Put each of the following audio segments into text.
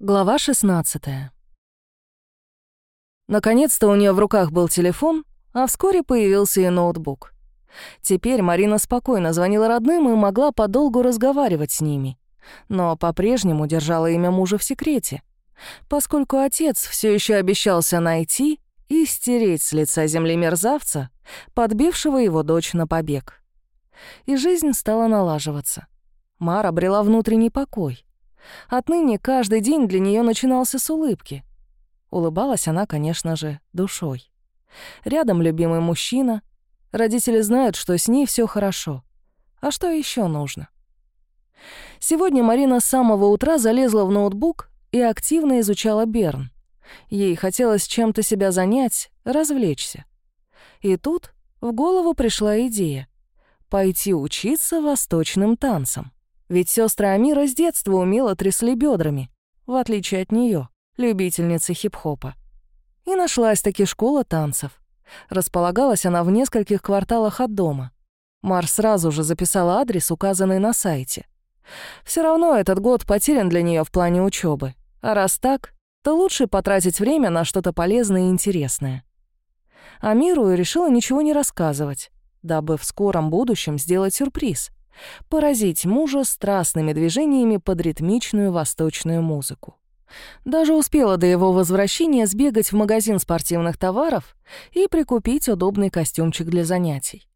Глава 16 Наконец-то у нее в руках был телефон, а вскоре появился и ноутбук. Теперь Марина спокойно звонила родным и могла подолгу разговаривать с ними, но по-прежнему держала имя мужа в секрете, поскольку отец все еще обещался найти и стереть с лица земли мерзавца, подбившего его дочь на побег. И жизнь стала налаживаться. Мара обрела внутренний покой. Отныне каждый день для нее начинался с улыбки. Улыбалась она, конечно же, душой. Рядом любимый мужчина. Родители знают, что с ней все хорошо. А что еще нужно? Сегодня Марина с самого утра залезла в ноутбук и активно изучала Берн. Ей хотелось чем-то себя занять, развлечься. И тут в голову пришла идея — пойти учиться восточным танцам. Ведь сестры Амира с детства умело трясли бедрами, в отличие от нее, любительницы хип-хопа. И нашлась таки школа танцев. Располагалась она в нескольких кварталах от дома. Мар сразу же записала адрес, указанный на сайте. Все равно этот год потерян для нее в плане учебы. А раз так, то лучше потратить время на что-то полезное и интересное. Амиру решила ничего не рассказывать, дабы в скором будущем сделать сюрприз — поразить мужа страстными движениями под ритмичную восточную музыку. Даже успела до его возвращения сбегать в магазин спортивных товаров и прикупить удобный костюмчик для занятий.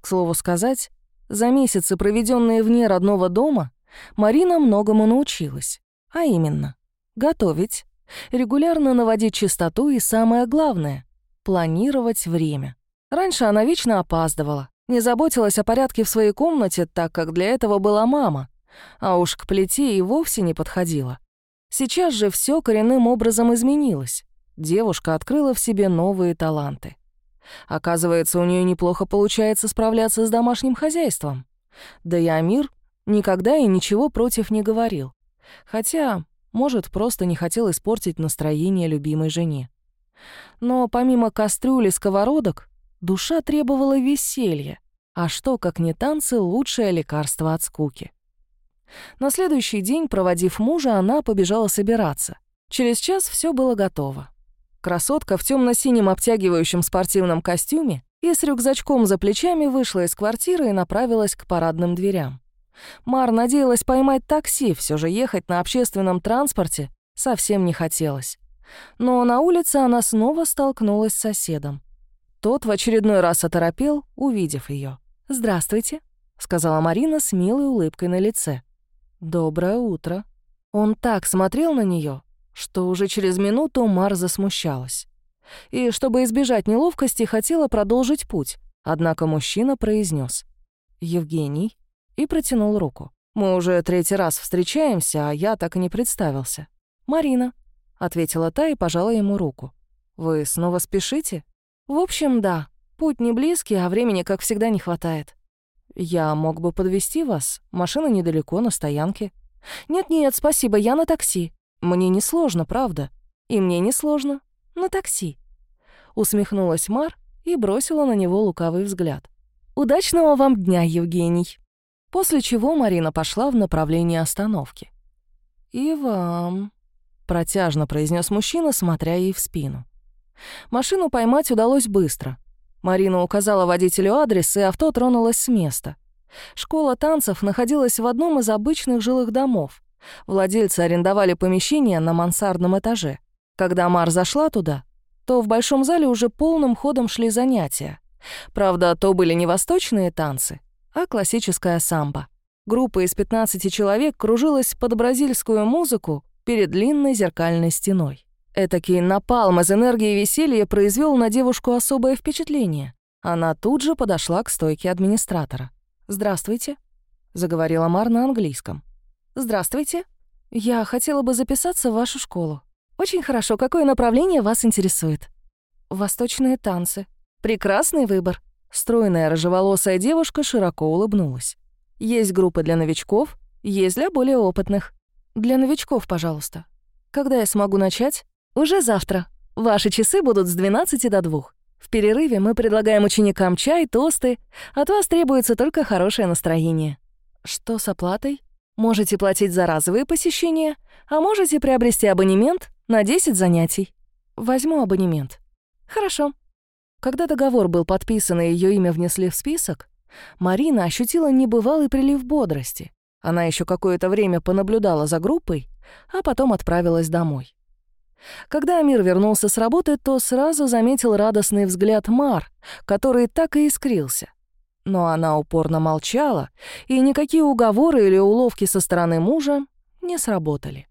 К слову сказать, за месяцы, проведенные вне родного дома, Марина многому научилась. А именно, готовить, регулярно наводить чистоту и, самое главное, планировать время. Раньше она вечно опаздывала, не заботилась о порядке в своей комнате, так как для этого была мама, а уж к плите и вовсе не подходила. Сейчас же все коренным образом изменилось. Девушка открыла в себе новые таланты. Оказывается, у нее неплохо получается справляться с домашним хозяйством. Да и Амир никогда и ничего против не говорил. Хотя, может, просто не хотел испортить настроение любимой жене. Но помимо кастрюли сковородок, Душа требовала веселья, а что, как не танцы, лучшее лекарство от скуки. На следующий день, проводив мужа, она побежала собираться. Через час все было готово. Красотка в темно синем обтягивающем спортивном костюме и с рюкзачком за плечами вышла из квартиры и направилась к парадным дверям. Мар надеялась поймать такси, все же ехать на общественном транспорте совсем не хотелось. Но на улице она снова столкнулась с соседом. Тот в очередной раз оторопел, увидев ее. «Здравствуйте», — сказала Марина с милой улыбкой на лице. «Доброе утро». Он так смотрел на нее, что уже через минуту Мар засмущалась. И, чтобы избежать неловкости, хотела продолжить путь, однако мужчина произнес: «Евгений» и протянул руку. «Мы уже третий раз встречаемся, а я так и не представился». «Марина», — ответила та и пожала ему руку. «Вы снова спешите?» В общем, да, путь не близкий, а времени, как всегда, не хватает. Я мог бы подвести вас. Машина недалеко, на стоянке. Нет-нет, спасибо, я на такси. Мне не сложно, правда. И мне не сложно. На такси. Усмехнулась Мар и бросила на него лукавый взгляд. Удачного вам дня, Евгений. После чего Марина пошла в направлении остановки. «И вам», — протяжно произнес мужчина, смотря ей в спину. Машину поймать удалось быстро. Марина указала водителю адрес, и авто тронулось с места. Школа танцев находилась в одном из обычных жилых домов. Владельцы арендовали помещение на мансардном этаже. Когда Мар зашла туда, то в большом зале уже полным ходом шли занятия. Правда, то были не восточные танцы, а классическая самбо. Группа из 15 человек кружилась под бразильскую музыку перед длинной зеркальной стеной. Этакий напалм из энергии веселья произвел на девушку особое впечатление. Она тут же подошла к стойке администратора. «Здравствуйте», — заговорила Мар на английском. «Здравствуйте. Я хотела бы записаться в вашу школу. Очень хорошо. Какое направление вас интересует?» «Восточные танцы». «Прекрасный выбор». Стройная рыжеволосая девушка широко улыбнулась. «Есть группы для новичков, есть для более опытных. Для новичков, пожалуйста. Когда я смогу начать?» «Уже завтра. Ваши часы будут с 12 до 2. В перерыве мы предлагаем ученикам чай, тосты. От вас требуется только хорошее настроение». «Что с оплатой?» Можете платить за разовые посещения, а можете приобрести абонемент на 10 занятий. Возьму абонемент. Хорошо. Когда договор был подписан и ее имя внесли в список, Марина ощутила небывалый прилив бодрости. Она еще какое-то время понаблюдала за группой, а потом отправилась домой. Когда Амир вернулся с работы, то сразу заметил радостный взгляд Мар, который так и искрился. Но она упорно молчала, и никакие уговоры или уловки со стороны мужа не сработали.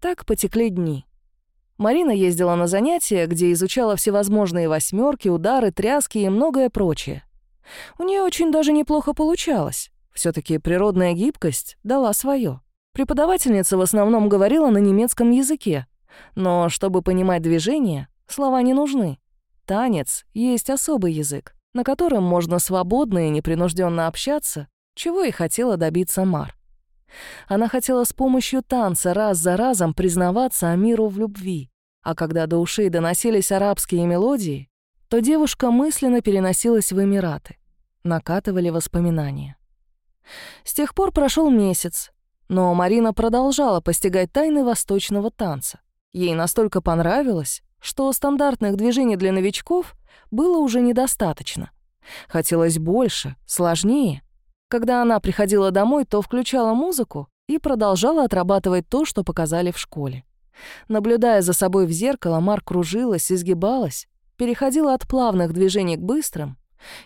Так потекли дни. Марина ездила на занятия, где изучала всевозможные восьмерки, удары, тряски и многое прочее. У нее очень даже неплохо получалось. все таки природная гибкость дала свое. Преподавательница в основном говорила на немецком языке, но чтобы понимать движение, слова не нужны. Танец есть особый язык на котором можно свободно и непринужденно общаться, чего и хотела добиться Мар. Она хотела с помощью танца раз за разом признаваться Амиру в любви, а когда до ушей доносились арабские мелодии, то девушка мысленно переносилась в Эмираты. Накатывали воспоминания. С тех пор прошел месяц, но Марина продолжала постигать тайны восточного танца. Ей настолько понравилось, что стандартных движений для новичков было уже недостаточно. Хотелось больше, сложнее. Когда она приходила домой, то включала музыку и продолжала отрабатывать то, что показали в школе. Наблюдая за собой в зеркало, Мар кружилась, изгибалась, переходила от плавных движений к быстрым.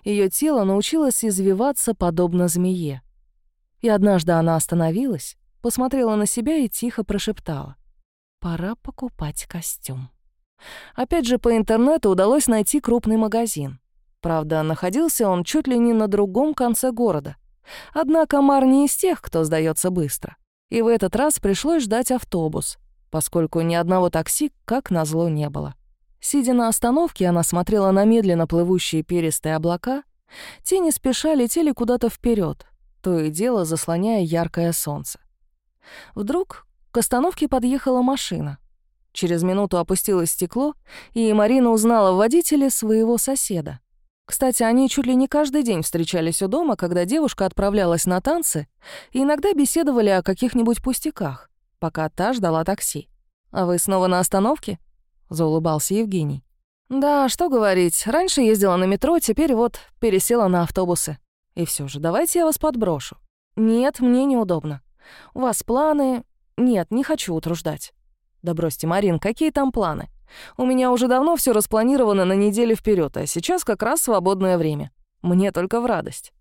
Ее тело научилось извиваться подобно змее. И однажды она остановилась, посмотрела на себя и тихо прошептала. «Пора покупать костюм». Опять же, по интернету удалось найти крупный магазин. Правда, находился он чуть ли не на другом конце города. Однако Мар не из тех, кто сдается быстро. И в этот раз пришлось ждать автобус, поскольку ни одного такси, как назло, не было. Сидя на остановке, она смотрела на медленно плывущие перистые облака. Те не спеша летели куда-то вперед, то и дело заслоняя яркое солнце. Вдруг к остановке подъехала машина. Через минуту опустилось стекло, и Марина узнала в водителе своего соседа. Кстати, они чуть ли не каждый день встречались у дома, когда девушка отправлялась на танцы, и иногда беседовали о каких-нибудь пустяках, пока та ждала такси. «А вы снова на остановке?» — заулыбался Евгений. «Да, что говорить, раньше ездила на метро, теперь вот пересела на автобусы. И все же, давайте я вас подброшу». «Нет, мне неудобно. У вас планы...» «Нет, не хочу утруждать». Да бросьте, Марин, какие там планы? У меня уже давно все распланировано на неделю вперед, а сейчас как раз свободное время. Мне только в радость.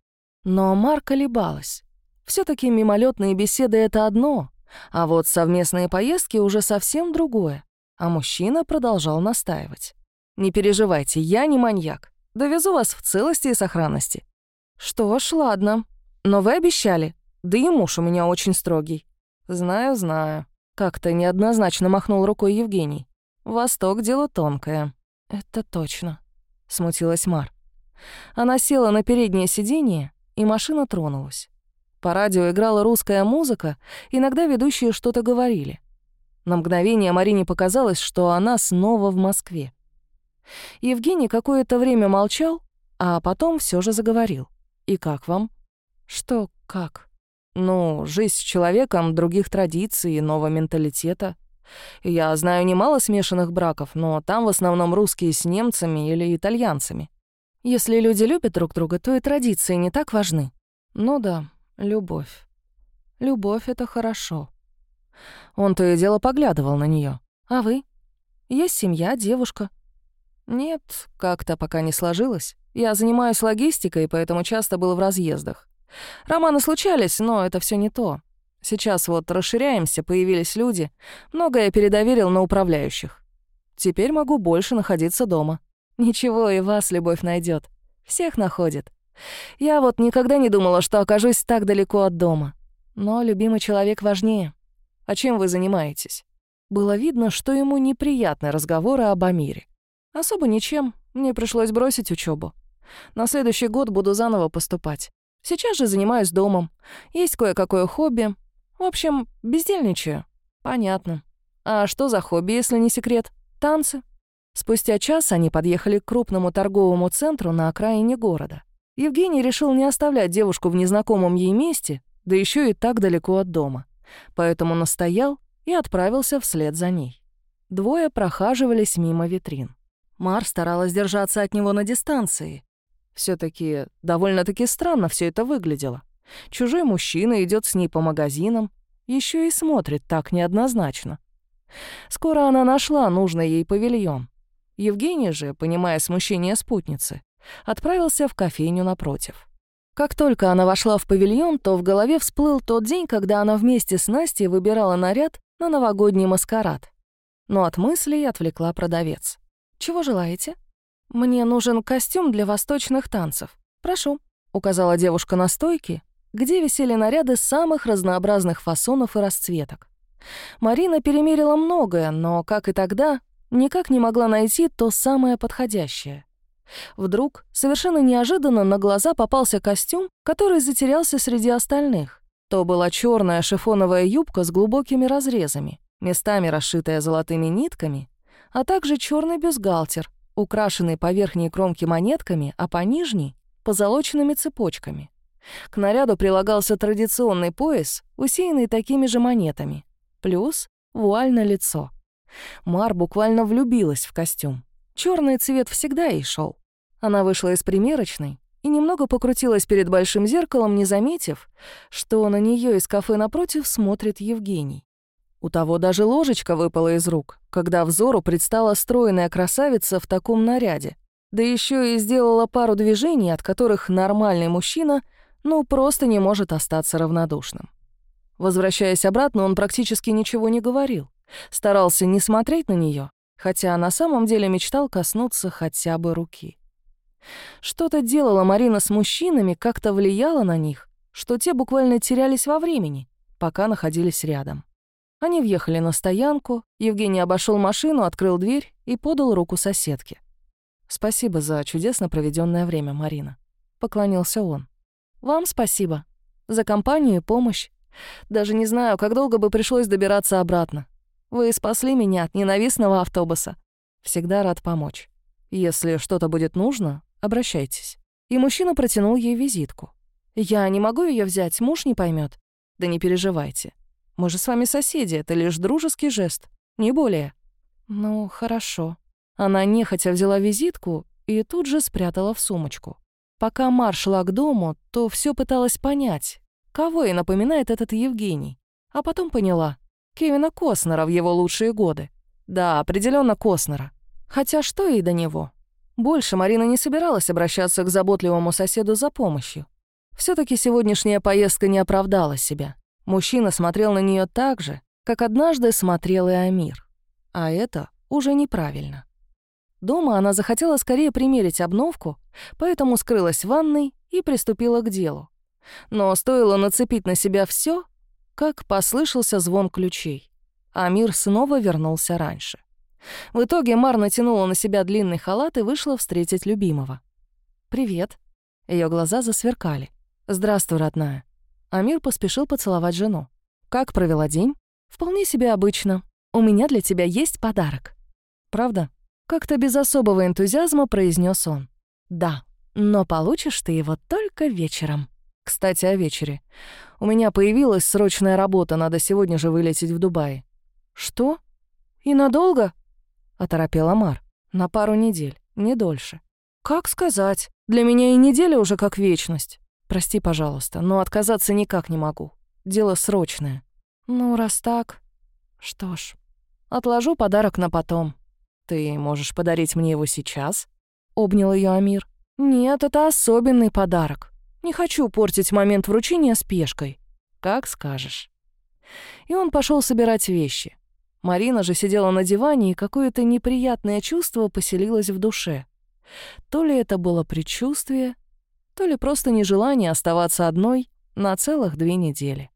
Но Марка колебалась. все таки мимолетные беседы — это одно, а вот совместные поездки уже совсем другое. А мужчина продолжал настаивать. «Не переживайте, я не маньяк. Довезу вас в целости и сохранности». «Что ж, ладно. Но вы обещали. Да и муж у меня очень строгий». «Знаю, знаю», как-то неоднозначно махнул рукой Евгений. «Восток — дело тонкое». «Это точно», — смутилась Мар. Она села на переднее сиденье, и машина тронулась. По радио играла русская музыка, иногда ведущие что-то говорили. На мгновение Марине показалось, что она снова в Москве. Евгений какое-то время молчал, а потом все же заговорил. «И как вам?» «Что как?» Ну, жизнь с человеком других традиций и нового менталитета. Я знаю немало смешанных браков, но там в основном русские с немцами или итальянцами. Если люди любят друг друга, то и традиции не так важны. Ну да, любовь. Любовь — это хорошо. Он то и дело поглядывал на нее. А вы? Есть семья, девушка? Нет, как-то пока не сложилось. Я занимаюсь логистикой, поэтому часто был в разъездах. Романы случались, но это все не то. Сейчас вот расширяемся, появились люди. Многое передоверил на управляющих. Теперь могу больше находиться дома. Ничего, и вас любовь найдет. Всех находит. Я вот никогда не думала, что окажусь так далеко от дома. Но любимый человек важнее. А чем вы занимаетесь? Было видно, что ему неприятны разговоры об Амире. Особо ничем. Мне пришлось бросить учебу. На следующий год буду заново поступать. Сейчас же занимаюсь домом. Есть кое-какое хобби. В общем, бездельничаю. Понятно. А что за хобби, если не секрет? Танцы. Спустя час они подъехали к крупному торговому центру на окраине города. Евгений решил не оставлять девушку в незнакомом ей месте да еще и так далеко от дома. Поэтому настоял и отправился вслед за ней. Двое прохаживались мимо витрин. Мар старалась держаться от него на дистанции. Все таки довольно-таки странно все это выглядело. Чужой мужчина идет с ней по магазинам, еще и смотрит так неоднозначно. Скоро она нашла нужный ей павильон. Евгений же, понимая смущение спутницы, отправился в кофейню напротив. Как только она вошла в павильон, то в голове всплыл тот день, когда она вместе с Настей выбирала наряд на новогодний маскарад. Но от мыслей отвлекла продавец. «Чего желаете?» «Мне нужен костюм для восточных танцев. Прошу», — указала девушка на стойке, где висели наряды самых разнообразных фасонов и расцветок. Марина перемерила многое, но, как и тогда, никак не могла найти то самое подходящее. Вдруг, совершенно неожиданно, на глаза попался костюм, который затерялся среди остальных. То была черная шифоновая юбка с глубокими разрезами, местами расшитая золотыми нитками, а также черный бюстгальтер, украшенный по верхней кромке монетками, а по нижней — позолоченными цепочками. К наряду прилагался традиционный пояс, усеянный такими же монетами, плюс вуаль на лицо. Мар буквально влюбилась в костюм. Черный цвет всегда ей шел. Она вышла из примерочной и немного покрутилась перед большим зеркалом, не заметив, что на нее из кафе напротив смотрит Евгений. У того даже ложечка выпала из рук, когда взору предстала стройная красавица в таком наряде. Да еще и сделала пару движений, от которых нормальный мужчина ну просто не может остаться равнодушным. Возвращаясь обратно, он практически ничего не говорил. Старался не смотреть на нее, хотя на самом деле мечтал коснуться хотя бы руки. Что-то делала Марина с мужчинами, как-то влияла на них, что те буквально терялись во времени, пока находились рядом. Они въехали на стоянку, Евгений обошел машину, открыл дверь и подал руку соседке. «Спасибо за чудесно проведенное время, Марина», — поклонился он. «Вам спасибо. За компанию и помощь. Даже не знаю, как долго бы пришлось добираться обратно. Вы спасли меня от ненавистного автобуса. Всегда рад помочь. Если что-то будет нужно, Обращайтесь». И мужчина протянул ей визитку. «Я не могу ее взять, муж не поймет. «Да не переживайте. Мы же с вами соседи, это лишь дружеский жест, не более». «Ну, хорошо». Она нехотя взяла визитку и тут же спрятала в сумочку. Пока Мар шла к дому, то все пыталась понять, кого ей напоминает этот Евгений. А потом поняла. Кевина Костнера в его лучшие годы. Да, определенно Костнера. Хотя что ей до него? Больше Марина не собиралась обращаться к заботливому соседу за помощью. все таки сегодняшняя поездка не оправдала себя. Мужчина смотрел на нее так же, как однажды смотрел и Амир. А это уже неправильно. Дома она захотела скорее примерить обновку, поэтому скрылась в ванной и приступила к делу. Но стоило нацепить на себя все, как послышался звон ключей. Амир снова вернулся раньше. В итоге Мар натянула на себя длинный халат и вышла встретить любимого. «Привет». Ее глаза засверкали. «Здравствуй, родная». Амир поспешил поцеловать жену. «Как провела день?» «Вполне себе обычно. У меня для тебя есть подарок». «Правда?» Как-то без особого энтузиазма произнес он. «Да, но получишь ты его только вечером». «Кстати, о вечере. У меня появилась срочная работа, надо сегодня же вылететь в Дубай». «Что? И надолго?» оторопел Амар. «На пару недель, не дольше». «Как сказать? Для меня и неделя уже как вечность. Прости, пожалуйста, но отказаться никак не могу. Дело срочное». «Ну, раз так...» «Что ж, отложу подарок на потом. Ты можешь подарить мне его сейчас?» — обнял ее Амир. «Нет, это особенный подарок. Не хочу портить момент вручения спешкой. Как скажешь». И он пошел собирать вещи. Марина же сидела на диване, и какое-то неприятное чувство поселилось в душе. То ли это было предчувствие, то ли просто нежелание оставаться одной на целых две недели.